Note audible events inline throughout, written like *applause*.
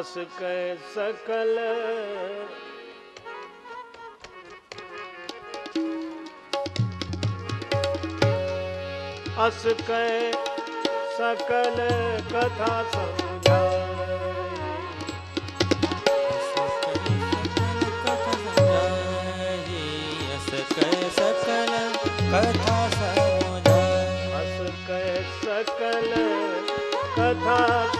अस कै सकल। अस कै सकल कथा कथा सकल अस कै सकल कथा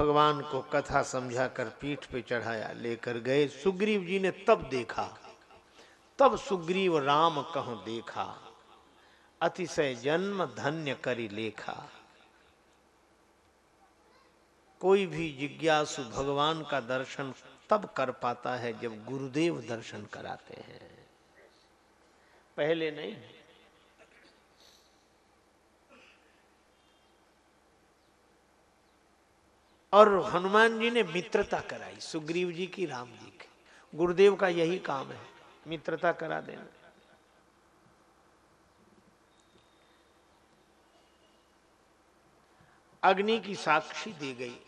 भगवान को कथा समझाकर पीठ पे चढ़ाया, लेकर गए। सुग्रीव जी ने तब देखा। तब सुग्रीव राम कहूँ देखा। अतिशय जन्म धन्य करी लेखा। कोई भी जिज्ञासु भगवान का दर्शन तब कर पाता है जब गुरुदेव दर्शन कराते हैं। पहले नहीं। और हनुमान जी ने मित्रता कराई। सुग्रीव जी की, राम जी की। गुरुदेव का यही काम है, मित्रता करा देना। अग्नि की साक्षी दी गई।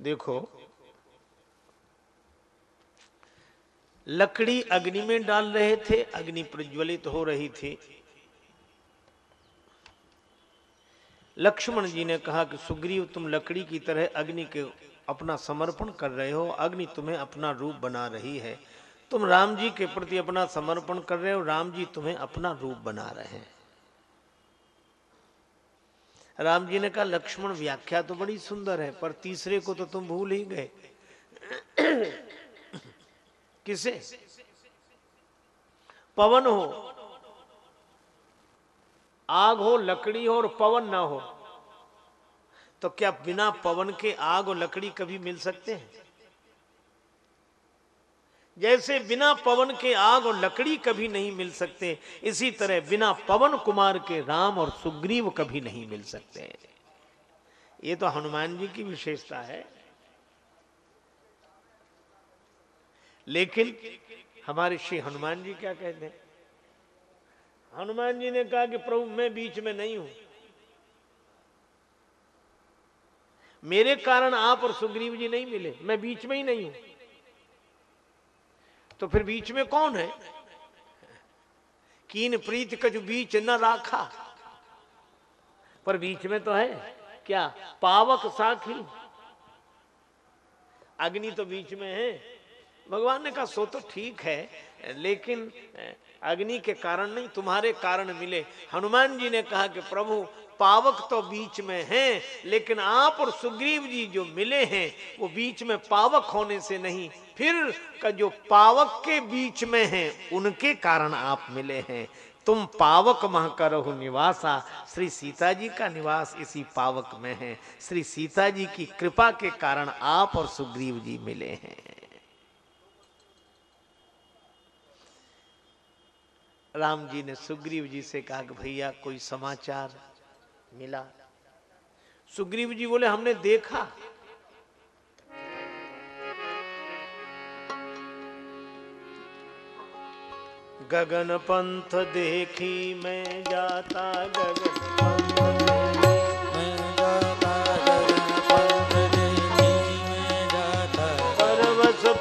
देखो, लकड़ी अग्नि में डाल रहे थे, अग्नि प्रज्वलित हो रही थी। लक्ष्मण जी ने कहा कि सुग्रीव, तुम लकड़ी की तरह अग्नि के अपना समर्पण कर रहे हो। अग्नि तुम्हें अपना रूप बना रही है। तुम राम जी के प्रति अपना समर्पण कर रहे हो। राम जी तुम्हें अपना रूप बना रहे हैं। राम जी ने कहा, लक्ष्मण, व्याख्या तो बड़ी सुंदर है, पर तीसरे को तो तुम भूल ही गए। किसे? पवन हो आग हो, लकड़ी हो और पवन ना हो। तो क्या बिना पवन के आग और लकड़ी कभी मिल सकते हैं? जैसे बिना पवन के आग और लकड़ी कभी नहीं मिल सकते, इसी तरह बिना पवन कुमार के राम और सुग्रीव कभी नहीं मिल सकते ये तो हनुमान जी की विशेषता है। लेकिन हमारे श्री हनुमान जी क्या कहते हैं? हनुमान जी ने कहा कि प्रभु, मैं बीच में नहीं हूँ। मेरे कारण आप और सुग्रीव जी नहीं मिले, मैं बीच में ही नहीं हूँ। तो फिर बीच में कौन है? कीन प्रीत का जो बीच न राखा। पर बीच में तो है, क्या? पावक साखी। अग्नि तो बीच में है। भगवान ने कहा, सो तो ठीक है लेकिन अग्नि के कारण नहीं, तुम्हारे कारण मिले। हनुमान जी ने कहा कि प्रभु, पावक तो बीच में हैं, लेकिन आप और सुग्रीव जी जो मिले हैं, वो बीच में पावक होने से नहीं। फिर का, जो पावक के बीच में हैं, उनके कारण आप मिले हैं। तुम पावक मह करहु निवासा। श्री सीता जी का निवास इसी पावक में है। श्री सीता जी की कृपा के कारण आप और सुग्रीव जी मिले हैं। राम जी ने सुग्रीव जी से कहा कि भैया, कोई समाचार मिला? सुग्रीव जी बोले, हमने देखा। गगन पंथ देखी मैं जाता गगन पंथ।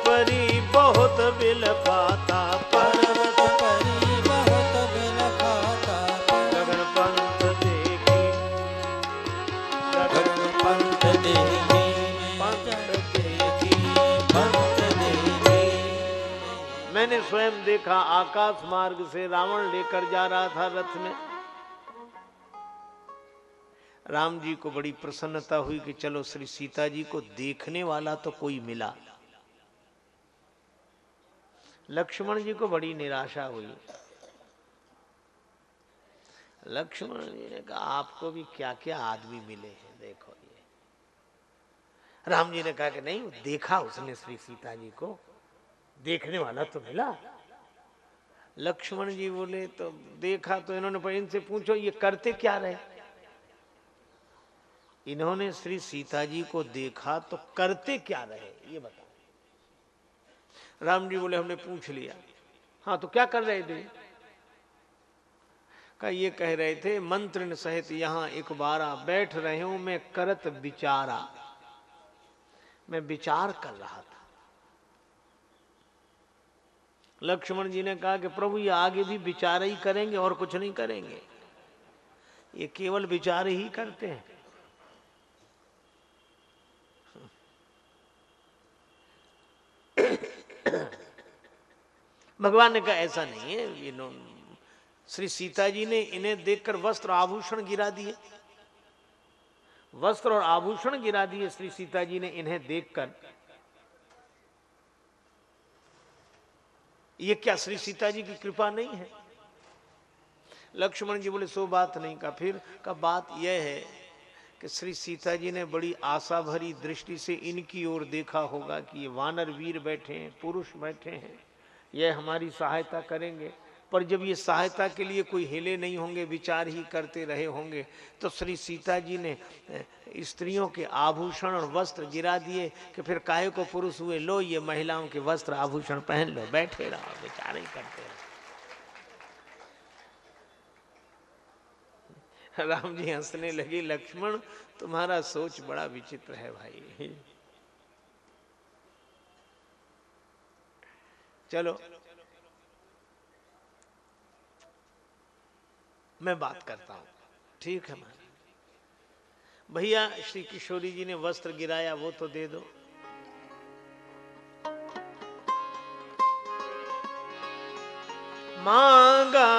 परी बहुत बिल देखा, आकाश मार्ग से रावण लेकर जा रहा था रथ में। राम जी को बड़ी प्रसन्नता हुई कि चलो श्री सीता जी को देखने वाला तो कोई मिला। लक्ष्मण जी को बड़ी निराशा हुई। लक्ष्मण जी ने कहा, आपको भी क्या क्या आदमी मिले हैं, देखो ये। राम जी ने कहा कि नहीं, देखा उसने श्री सीता जी को, देखने वाला तो मिला। लक्ष्मण जी बोले तो देखा तो इन्होंने इनसे पूछो, ये करते क्या रहे? इन्होंने श्री सीता जी को देखा तो करते क्या रहे, ये बताओ। राम जी बोले, हमने पूछ लिया। हाँ तो क्या कर रहे थे? का ये कह रहे थे, मंत्र सहित यहाँ एक बारा बैठ रहे हूँ, मैं करत विचारा। मैं विचार कर रहा था। लक्ष्मण जी ने कहा कि प्रभु, ये आगे भी विचार ही करेंगे और कुछ नहीं करेंगे। ये केवल विचार ही करते हैं। भगवान ने कहा, ऐसा नहीं है, ये श्री सीता जी ने इन्हें देखकर वस्त्र आभूषण गिरा दिए। वस्त्र और आभूषण गिरा दिए, श्री सीता जी ने इन्हें देखकर ये क्या श्री सीता जी की कृपा नहीं है? लक्ष्मण जी बोले, सो बात नहीं का। फिर का बात यह है कि श्री सीता जी ने बड़ी आशा भरी दृष्टि से इनकी ओर देखा होगा कि ये वानर वीर बैठे हैं, पुरुष बैठे हैं। यह हमारी सहायता करेंगे। पर जब ये सहायता के लिए कोई हिले नहीं होंगे, विचार ही करते रहे होंगे तो श्री सीता जी ने स्त्रियों के आभूषण और वस्त्र गिरा दिए कि फिर काहे को पुरुष हुए, लो ये महिलाओं के वस्त्र आभूषण पहन लो, बैठे रहो, विचार ही करते रहो। राम जी हंसने लगे, लक्ष्मण, तुम्हारा सोच बड़ा विचित्र है भाई। चलो मैं बात करता हूँ। ठीक है मैं भैया, श्री किशोरी जी ने वस्त्र गिराया, वो तो दे दो। मांगा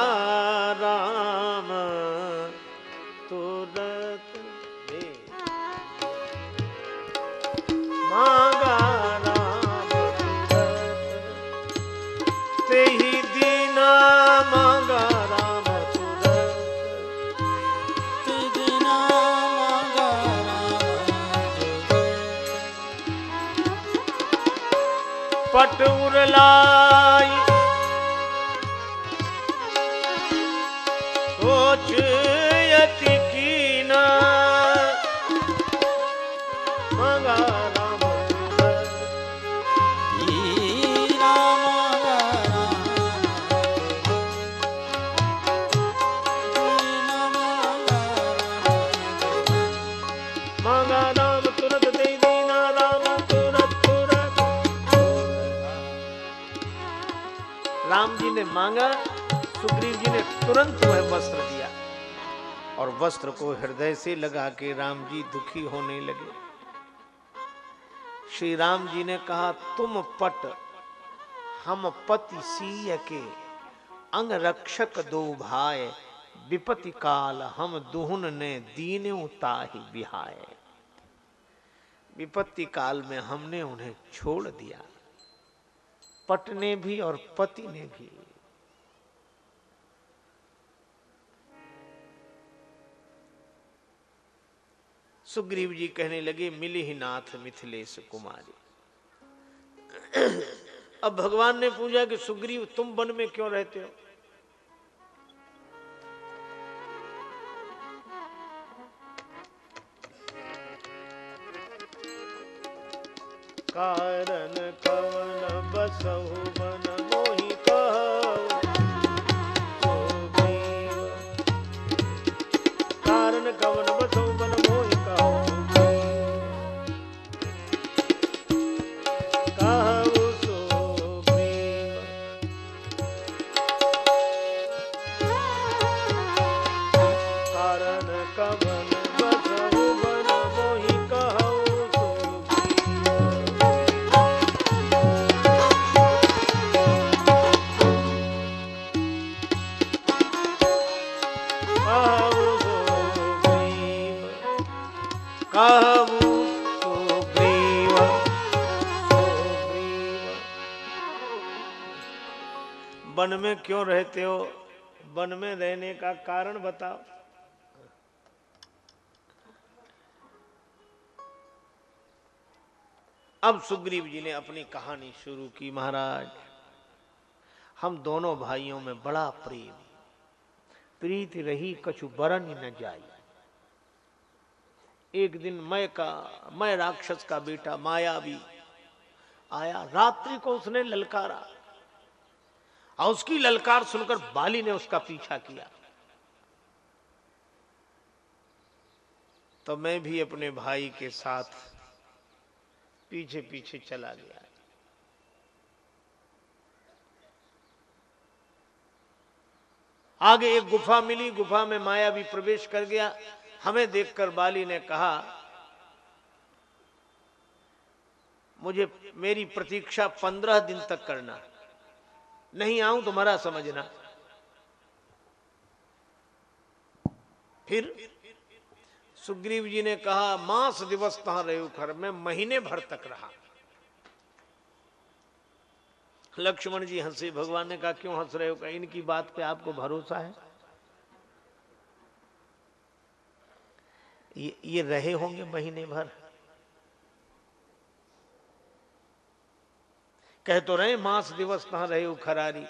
राम पट उरलाई मांगा, सुग्रीव जी ने तुरंत वह वस्त्र दिया और वस्त्र को हृदय से लगा के राम जी दुखी होने लगे। श्री राम जी ने कहा, तुम पट, हम पति सीय के अंग रक्षक दो भाई विपति काल हम दुहन ने दीन ताहि बिहाय विपत्ति काल में हमने उन्हें छोड़ दिया, पट ने भी और पति ने भी। सुग्रीव जी कहने लगे, मिली ही नाथ मिथिलेश कुमारी। अब भगवान ने पूछा कि सुग्रीव, तुम वन में क्यों रहते हो? कारण कवन बसहु बन में क्यों रहते हो? वन में रहने का कारण बताओ। अब सुग्रीव जी ने अपनी कहानी शुरू की, महाराज। हम दोनों भाइयों में बड़ा प्रेम। प्रीत रही कछु बरन न जाई। एक दिन मैं का, मैं राक्षस का बेटा माया भी आया। रात्रि को उसने ललकारा। और उसकी ललकार सुनकर बाली ने उसका पीछा किया। तो मैं भी अपने भाई के साथ पीछे पीछे चला गया। आगे एक गुफा मिली, गुफा में माया भी प्रवेश कर गया। हमें देखकर बाली ने कहा, मुझे, मेरी प्रतीक्षा पंद्रह दिन तक करना नहीं आऊँ तो मरा समझना। फिर सुग्रीव जी ने कहा मास दिवस कहाँ रहे खर में महीने भर तक रहा। लक्ष्मण जी हंसे भगवान ने कहा क्यों हंस रहे हो? इनकी बात पे आपको भरोसा है? ये, ये रहे होंगे महीने भर। कह तो रहे मास दिवस कहाँ रहे हो खरारी?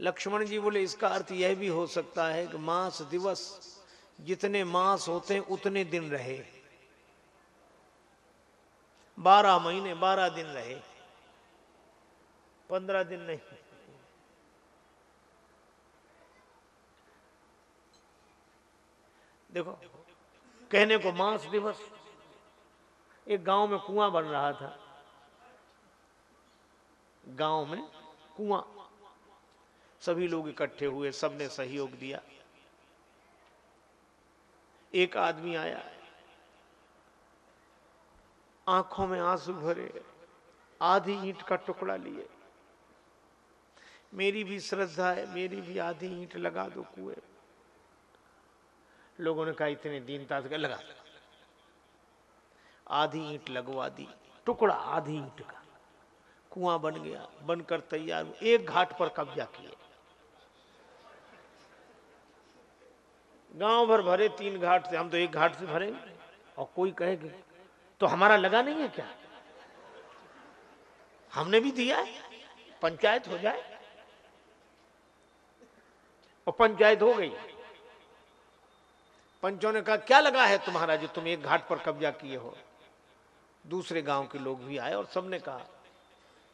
लक्ष्मण जी बोले, इसका अर्थ यह भी हो सकता है कि मास दिवस जितने मास होते हैं, उतने दिन रहे। बारह महीने, बारह दिन रहे, पंद्रह दिन नहीं। देखो, कहने को मास दिवस, एक गाँव में कुआँ बन रहा था। गाँव में कुआँ। सभी लोग इकट्ठे हुए, सबने सहयोग दिया। एक आदमी आया। आँखों में आँसू भरे, आधी ईंट का टुकड़ा लिए। मेरी भी श्रद्धा है, मेरी भी आधी ईंट लगा दो कुएँ। लोगों ने कहा, इतने दीनता से लगा आधी ईंट लगवा दी, टुकड़ा आधी ईंट का। कुआँ बन गया, बनकर तैयार एक घाट पर कब्जा किए गाँव भर भरे तीन घाट से हम तो एक घाट से भरे। और कोई कहे कि तो हमारा लगा नहीं है क्या? हमने भी दिया है, पंचायत हो जाए। और पंचायत हो गई। पंचों ने कहा, क्या लगा है तुम्हारा जो तुम एक घाट पर कब्जा किए हो? दूसरे गाँव के लोग भी आए और सबने कहा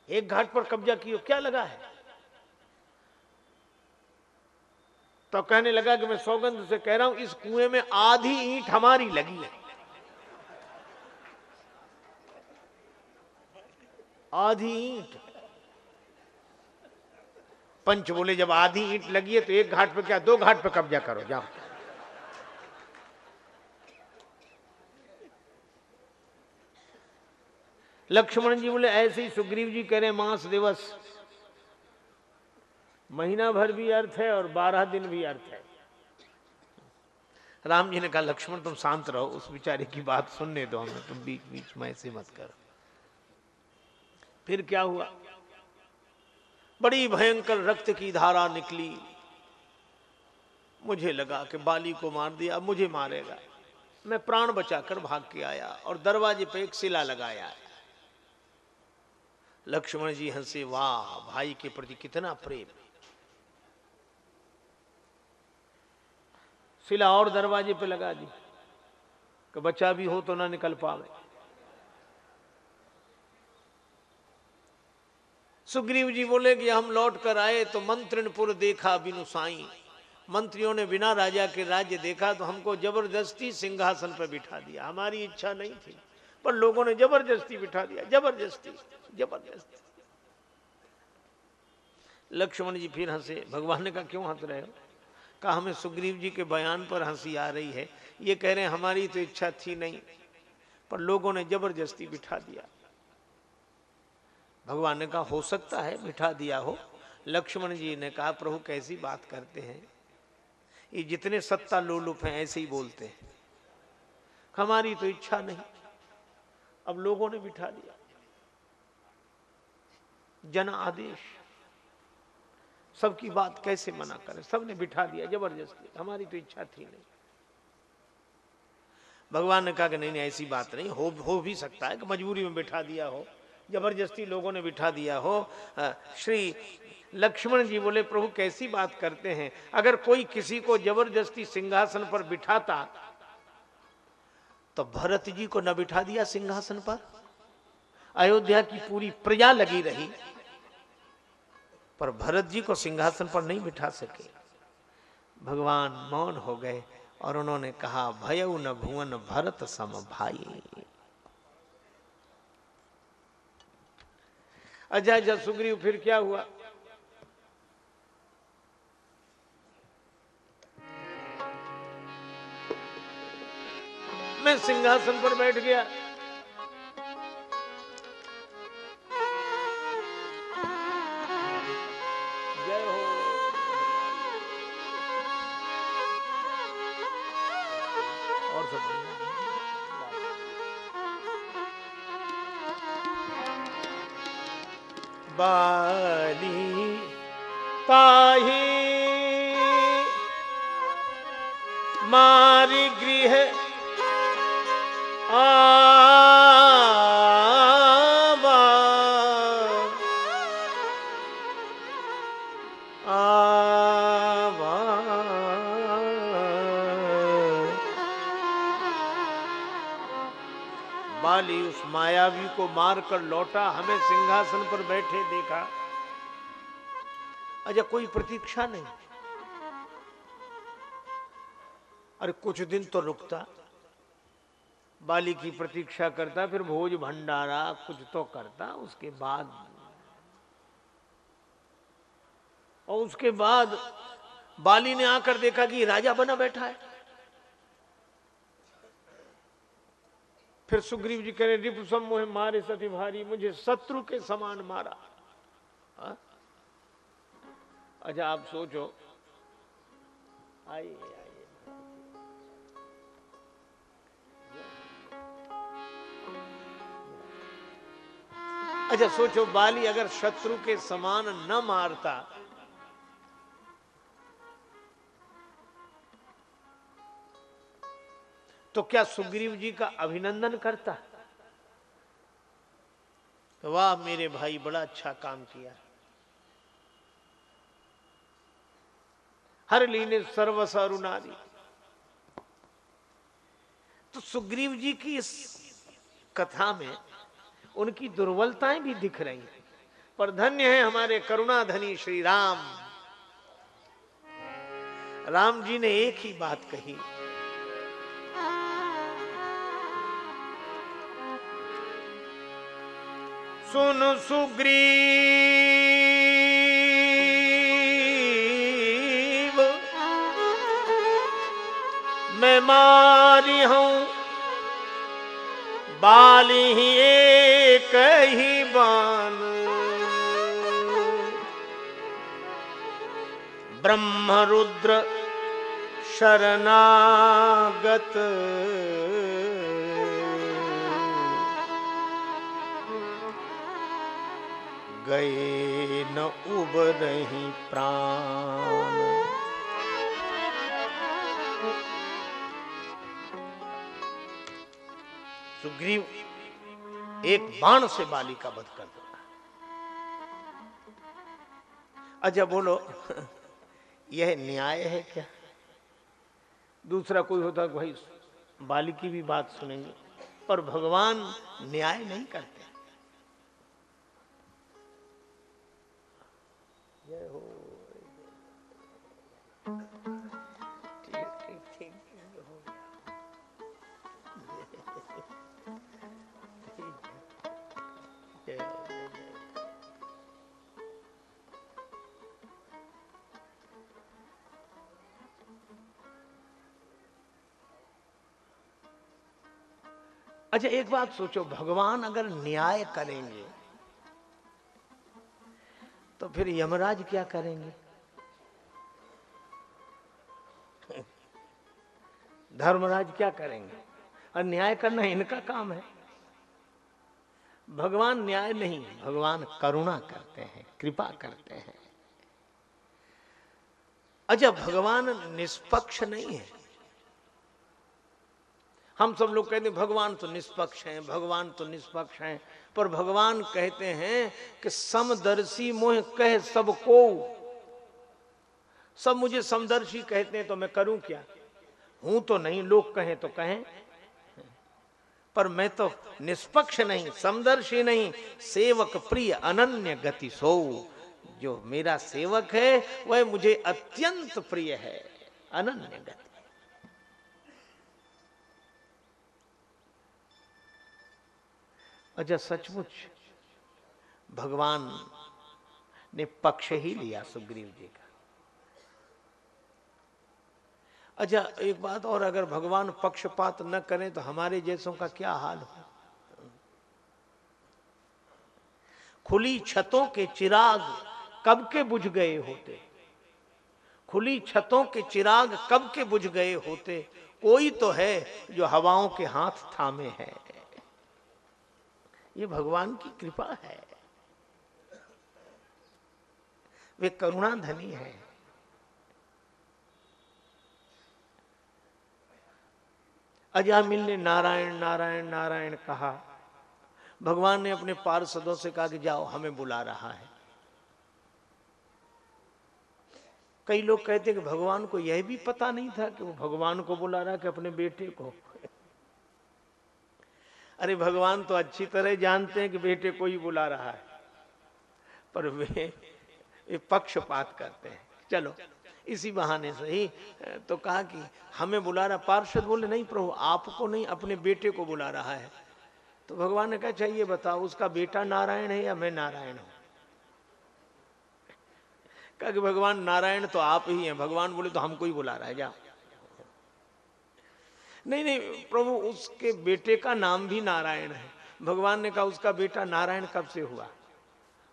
एक घाट पर कब्जा हो क्या लगा है? तो कहने लगा कि मैं सौगंध से कह रहा हूँ, इस कुएँ में आधी ईंट हमारी लगी है। आधी ईंट। पंच बोले, जब आधी ईंट लगी है तो एक घाट पे क्या, दो घाट पे कब्जा करो, जाओ। लक्ष्मण जी बोले, ऐसे ही सुग्रीव जी कह रहे मास दिवस। महीना भर भी अर्थ है और बारह दिन भी अर्थ है। राम जी ने कहा, लक्ष्मण, तुम शांत रहो, उस बेचारे की बात सुनने दो हमें, तुम बीच बीच में ऐसे मत करो। फिर क्या हुआ? बड़ी भयंकर रक्त की धारा निकली। मुझे लगा कि बाली को मार दिया मुझे मारेगा। मैं प्राण बचाकर भाग के आया और दरवाजे पे एक सिला लगाया। लक्ष्मण जी हंसे, वाह, भाई के प्रति कितना प्रेम। सिला और दरवाजे पे लगा दी, कि बच्चा भी हो तो ना निकल पावे। सुग्रीव जी बोले कि हम लौट कर आए तो मंत्रिणपुर देखा बिनु साई। मंत्रियों ने बिना राजा के राज्य देखा तो हमको ज़बरदस्ती सिंहासन पर बिठा दिया। हमारी इच्छा नहीं थी। पर लोगों ने ज़बरदस्ती बिठा दिया, ज़बरदस्ती ज़बरदस्ती। लक्ष्मण जी फिर हंसे, भगवान ने कहा, क्यों हंस रहे हो? कहा, हमें सुग्रीव जी के बयान पर हँसी आ रही है। ये कह रहे हैं, हमारी तो इच्छा थी नहीं, पर लोगों ने ज़बरदस्ती बिठा दिया। भगवान ने कहा, हो सकता है, बिठा दिया हो। लक्ष्मण जी ने कहा, प्रभु, कैसी बात करते हैं? ये जितने सत्ता लोलुप हैं, ऐसे ही बोलते हैं। हमारी तो इच्छा नहीं अब लोगों ने बिठा दिया। जन आदेश। सबकी बात कैसे मना करें? सबने बिठा दिया, ज़बरदस्ती। हमारी तो इच्छा थी नहीं। भगवान ने कहा कि नहीं नहीं, ऐसी बात नहीं। हो हो भी सकता है कि मजबूरी में बिठा दिया हो। ज़बरदस्ती लोगों ने बिठा दिया हो। श्री लक्ष्मण जी बोले, प्रभु, कैसी बात करते हैं? अगर कोई किसी को ज़बरदस्ती सिंहासन पर बिठाता तो भरत जी को न बिठा दिया सिंहासन पर। अयोध्या की पूरी प्रजा लगी रही, पर भरत जी को सिंहासन पर नहीं बिठा सके। भगवान मौन हो गए और उन्होंने कहा भयउ न भुवन भरत सम भाई। अजय अच्छा सुग्रीव फिर क्या हुआ? मैं सिंहासन पर बैठ गया। ताही मारी गृह बाली उस मायावी को मारकर लौटा, हमें सिंहासन पर बैठे देखा। अच्छा कोई प्रतीक्षा नहीं। अरे, कुछ दिन तो रुकता। बाली की प्रतीक्षा करता, फिर भोज भंडारा कुछ तो करता, उसके बाद और उसके बाद बाली ने आकर देखा कि राजा बना बैठा है। फिर सुग्रीव जी कह रिपु समूह मारे सती भारी, मुझे शत्रु के समान मारा? अच्छा आप सोचो। आइए आइए। अच्छा सोचो, बाली अगर शत्रु के समान न मारता तो क्या सुग्रीव जी का अभिनंदन करता? तो वाह, मेरे भाई, बड़ा अच्छा काम किया। हर लीने सर्वस अरुणादि तो सुग्रीव जी की इस कथा में उनकी दुर्बलताएँ भी दिख रही हैं। पर धन्य है हमारे करुणाधनी श्री राम। राम जी ने एक ही बात कही। सुन सुग्रीव, मैं मारी हूँ, बाली ही एक ही बान। ब्रह्म रुद्र शरणागत। गए न उब रही प्राण। सुग्रीव एक बाण से बाली का वध कर दो। अच्छा बोलो, यह न्याय है क्या? दूसरा कोई होता तो भाई बाली की भी बात सुनेंगे, पर भगवान न्याय नहीं करते। जय हो अच्छा एक बात सोचो, भगवान अगर न्याय करेंगे तो फिर यमराज क्या करेंगे? धर्मराज क्या करेंगे? और न्याय करना इनका काम है। भगवान न्याय नहीं, भगवान करुणा करते हैं, कृपा करते हैं। अच्छा भगवान निष्पक्ष नहीं है। हम सब लोग कहते हैं, भगवान तो निष्पक्ष हैं, भगवान तो निष्पक्ष हैं। पर भगवान कहते हैं कि, समदर्शी मोह कह सबको। सब मुझे समदर्शी कहते हैं तो मैं करूँ क्या? हूँ तो नहीं, लोग कहें तो कहें। पर मैं तो निष्पक्ष नहीं, समदर्शी नहीं, सेवक प्रिय अनन्य गति सो। जो मेरा सेवक है, वह मुझे अत्यंत प्रिय है, अनन्य गति। अच्छा सचमुच? भगवान ने पक्ष ही लिया सुग्रीव जी का। अच्छा एक बात और, अगर भगवान पक्षपात न करें तो हमारे जैसों का क्या हाल हो? खुली छतों के चिराग कब के बुझ गए होते? खुली छतों के चिराग कब के बुझ गए होते? कोई तो है जो हवाओं के हाथ थामे है। ये भगवान की कृपा है। वे करुणा धनी है। अजामिल ने नारायण नारायण नारायण कहा, भगवान ने अपने पार्षदों से कहा कि जाओ, हमें बुला रहा है। कई लोग कहते हैं कि भगवान को यह भी पता नहीं था कि वो भगवान को बुला रहा है कि अपने बेटे को। अरे भगवान तो अच्छी तरह जानते हैं कि बेटे को ही बुला रहा है। पर वे, वे पक्षपात करते हैं। चलो इसी बहाने से ही तो कहा कि हमें बुला रहा पार्षद बोले नहीं प्रभु आपको नहीं अपने बेटे को बुला रहा है। तो भगवान ने कहा चाहिए बताओ उसका बेटा नारायण है या मैं नारायण हूँ? कहा कि भगवान नारायण तो आप ही हैं। भगवान बोले तो हमको ही बुला रहा है जाओ। नहीं नहीं, प्रभु, उसके बेटे का नाम भी नारायण है। भगवान ने कहा, उसका बेटा नारायण कब से हुआ?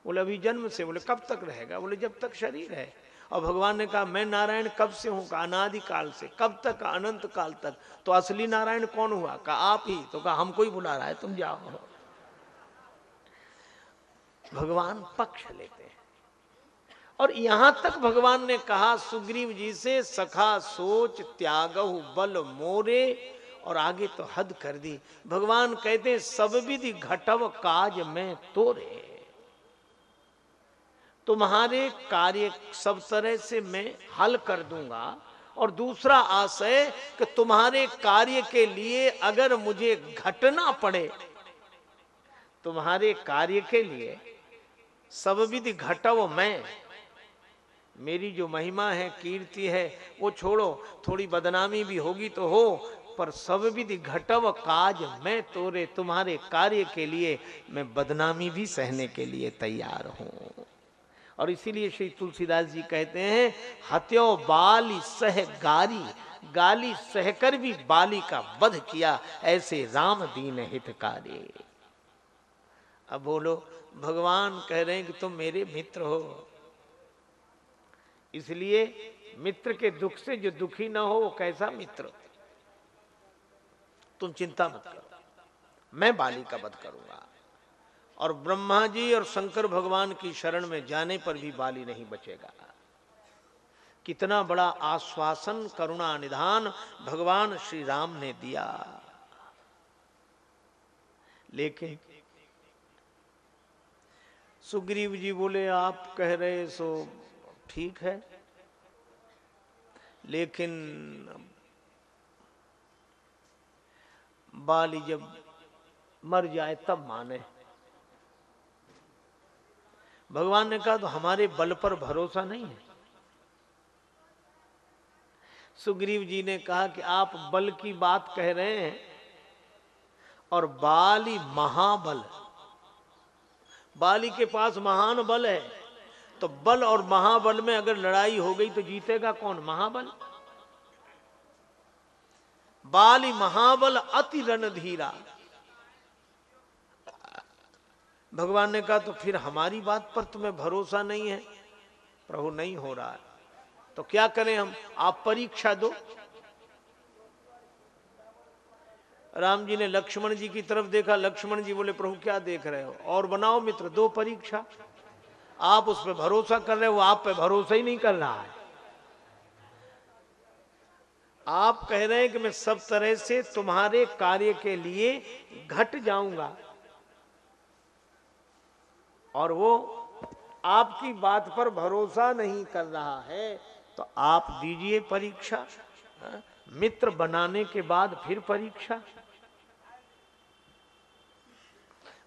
बोले, अभी जन्म से। बोले, कब तक रहेगा? बोले, जब तक शरीर है। और भगवान ने कहा, मैं नारायण कब से हूँ? कहा, अनादि काल से। कब तक? अनंत काल तक। तो असली नारायण कौन हुआ? कहा, आप ही। तो कहा, हमको ही बुला रहा है, तुम जाओ। भगवान पक्ष लेते हैं। और यहाँ तक भगवान ने कहा, सुग्रीव जी से, सखा, सोच त्याग बल, मोरे, और आगे तो हद कर दी। भगवान कहते सब विधि घटव काज में तोरे। तुम्हारे कार्य सब तरह से मैं हल कर दूँगा। और दूसरा आशय कि तुम्हारे कार्य के लिए अगर मुझे घटना पड़े, तुम्हारे कार्य के लिए सब विधि घटव मैं मेरी जो महिमा है, कीर्ति है, वो छोड़ो, थोड़ी बदनामी भी होगी तो हो, पर सब विधि घटव काज मैं तोरे, तुम्हारे कार्य के लिए, मैं बदनामी भी सहने के लिए तैयार हूँ। और इसीलिए श्री तुलसीदास जी कहते हैं, हत्यो बाली सह गारी, गाली सहकर भी बाली का वध किया, ऐसे राम दीन हितकारी। अब बोलो, भगवान कह रहे हैं कि तुम मेरे मित्र हो। इसलिए मित्र के दुख से जो दुखी ना हो, वो कैसा मित्र? तुम चिंता मत करो। मैं बाली का वध करूँगा। और ब्रह्मा जी और शंकर भगवान की शरण में जाने पर भी बाली नहीं बचेगा। कितना बड़ा आश्वासन, करुणा, निधान भगवान श्री राम ने दिया। लेकिन सुग्रीव जी बोले, आप कह रहे सो ठीक है। लेकिन बाली जब मर जाए तब माने। भगवान ने कहा तो हमारे बल पर भरोसा नहीं है। सुग्रीव जी ने कहा कि आप बल की बात कह रहे हैं और बाली महाबल, बाली के पास महान बल है। तो बल और महाबल में अगर लड़ाई हो गई तो जीतेगा कौन? महाबल। बाली महाबल अति रणधीरा। भगवान ने कहा तो फिर हमारी बात पर तुम्हें भरोसा नहीं है? प्रभु, नहीं हो रहा है। तो क्या करें हम? आप परीक्षा दो। राम जी ने लक्ष्मण जी की तरफ़ देखा। लक्ष्मण जी बोले, प्रभु, क्या देख रहे हो? और बनाओ मित्र, दो परीक्षा। आप उस पर भरोसा कर रहे हो आप पे भरोसा ही नहीं कर रहा है। आप कह रहे हैं कि मैं सब तरह से तुम्हारे कार्य के लिए घट जाऊँगा। और वो आपकी बात पर भरोसा नहीं कर रहा है तो आप दीजिए परीक्षा हाँ? मित्र बनाने के बाद फिर परीक्षा।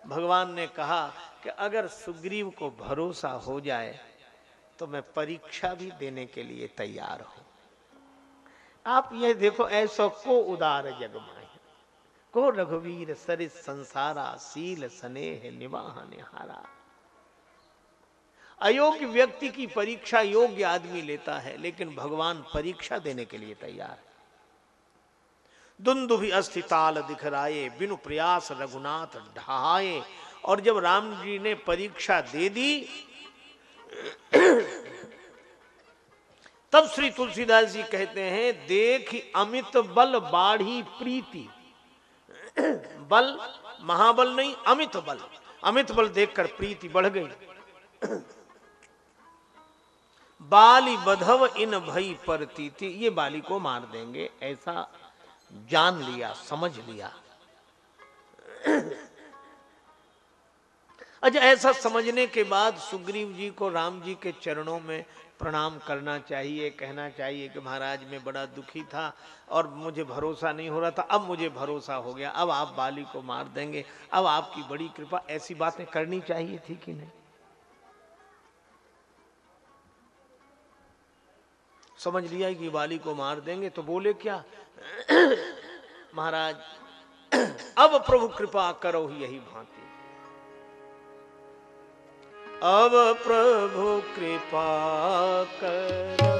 भगवान ने कहा कि अगर सुग्रीव को भरोसा हो जाए तो मैं परीक्षा भी देने के लिए तैयार हूँ। आप ये देखो, ऐसो को उदार जग माए को रघुवीर सरित संसारा सील स्नेह निवाह निहारा। अयोग्य व्यक्ति की परीक्षा योग्य आदमी लेता है, लेकिन भगवान परीक्षा देने के लिए तैयार है। दुंदु भी अस्थिताल दिखराए बिनु प्रयास रघुनाथ ढहाए और जब राम जी ने परीक्षा दे दी, तब श्री तुलसीदास जी कहते हैं, देख अमित बल बाढ़ी प्रीति। बल, महाबल नहीं, अमित बल। अमित बल देखकर प्रीति बढ़ गई। बाली बधव इन भई परती थी। ये बाली को मार देंगे, ऐसा जान लिया, समझ लिया। अच्छा ऐसा समझने के बाद सुग्रीव जी को राम जी के चरणों में प्रणाम करना चाहिए, कहना चाहिए कि महाराज, मैं बड़ा दुखी था और मुझे भरोसा नहीं हो रहा था, अब मुझे भरोसा हो गया, अब आप बाली को मार देंगे, अब आपकी बड़ी कृपा, ऐसी बातें करनी चाहिए थी कि नहीं? समझ लिया कि बाली को मार देंगे तो बोले क्या? *clears throat* महाराज, अब प्रभु कृपा करो, यही भांति। अब प्रभु कृपा करो।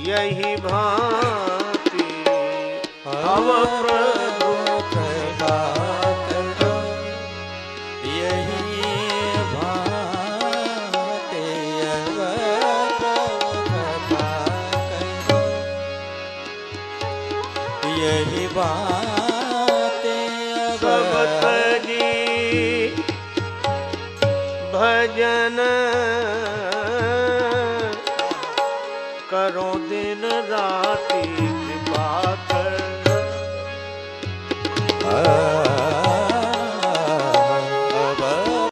यही भांति अब प्रभु कृपा करो। यही भाते भजन करो दिन राती